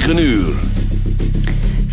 9 uur.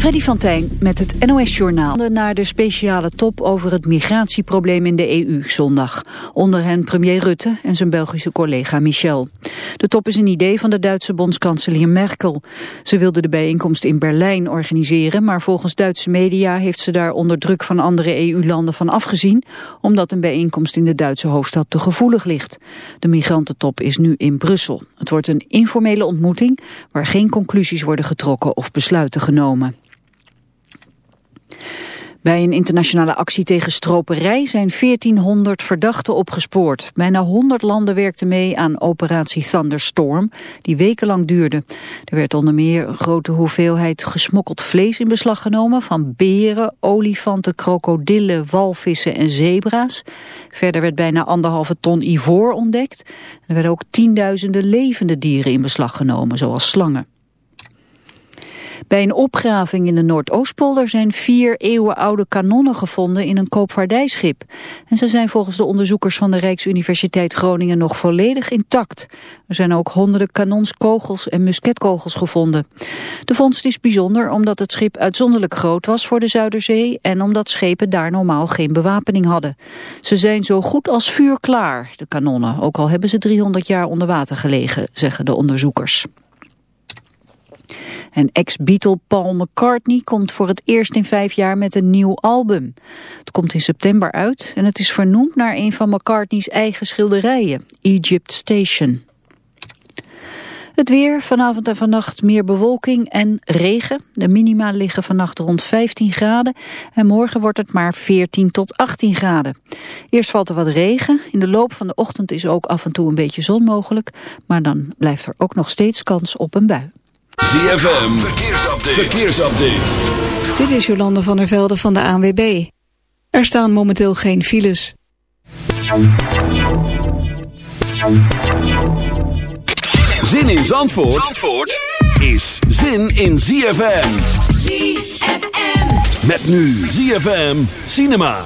Freddy van Tijn met het NOS-journaal. Naar de speciale top over het migratieprobleem in de EU zondag. Onder hen premier Rutte en zijn Belgische collega Michel. De top is een idee van de Duitse bondskanselier Merkel. Ze wilde de bijeenkomst in Berlijn organiseren... maar volgens Duitse media heeft ze daar onder druk van andere EU-landen van afgezien... omdat een bijeenkomst in de Duitse hoofdstad te gevoelig ligt. De migrantentop is nu in Brussel. Het wordt een informele ontmoeting... waar geen conclusies worden getrokken of besluiten genomen. Bij een internationale actie tegen stroperij zijn 1400 verdachten opgespoord. Bijna 100 landen werkten mee aan operatie Thunderstorm, die wekenlang duurde. Er werd onder meer een grote hoeveelheid gesmokkeld vlees in beslag genomen... van beren, olifanten, krokodillen, walvissen en zebra's. Verder werd bijna anderhalve ton ivoor ontdekt. Er werden ook tienduizenden levende dieren in beslag genomen, zoals slangen. Bij een opgraving in de Noordoostpolder zijn vier eeuwenoude kanonnen gevonden in een koopvaardijschip. En ze zijn volgens de onderzoekers van de Rijksuniversiteit Groningen nog volledig intact. Er zijn ook honderden kanonskogels en musketkogels gevonden. De vondst is bijzonder omdat het schip uitzonderlijk groot was voor de Zuiderzee en omdat schepen daar normaal geen bewapening hadden. Ze zijn zo goed als vuurklaar, de kanonnen, ook al hebben ze 300 jaar onder water gelegen, zeggen de onderzoekers. En ex-Beatle Paul McCartney komt voor het eerst in vijf jaar met een nieuw album. Het komt in september uit en het is vernoemd naar een van McCartney's eigen schilderijen, Egypt Station. Het weer, vanavond en vannacht meer bewolking en regen. De minima liggen vannacht rond 15 graden en morgen wordt het maar 14 tot 18 graden. Eerst valt er wat regen, in de loop van de ochtend is ook af en toe een beetje zon mogelijk, maar dan blijft er ook nog steeds kans op een bui. ZFM, verkeersupdate. verkeersupdate. Dit is Jolande van der Velde van de ANWB. Er staan momenteel geen files. Zin in Zandvoort, Zandvoort is zin in ZFM. ZFM. Met nu ZFM Cinema.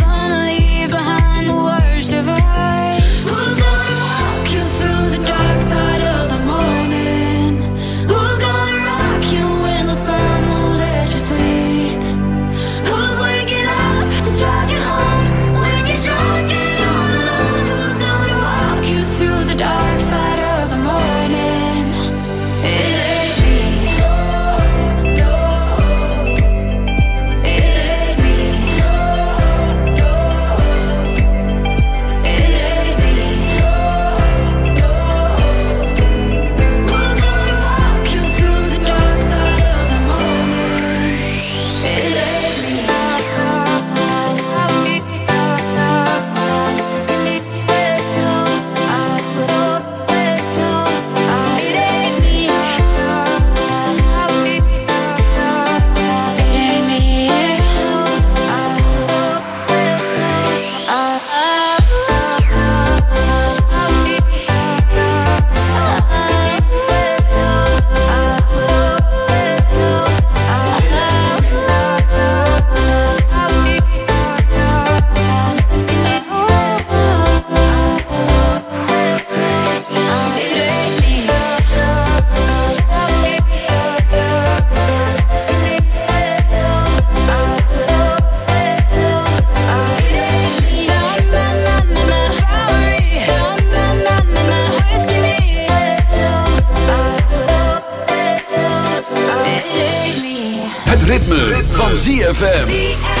van ZFM.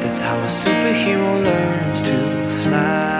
That's how a superhero learns to fly.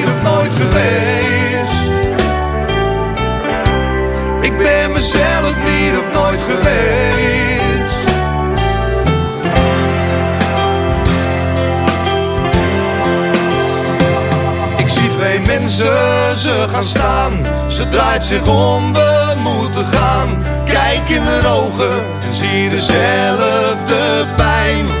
nooit geweest. Ik ben mezelf niet of nooit geweest. Ik zie twee mensen, ze gaan staan. Ze draait zich om, we moeten gaan. Kijk in de ogen en zie dezelfde pijn.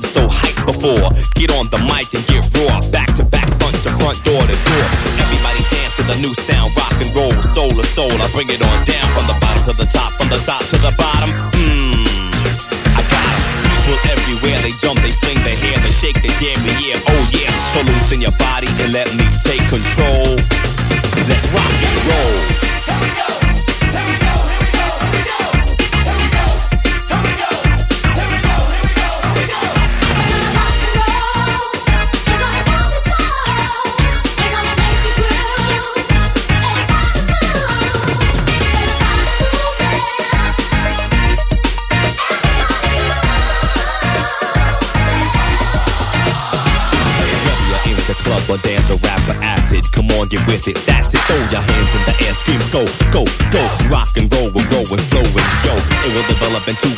club so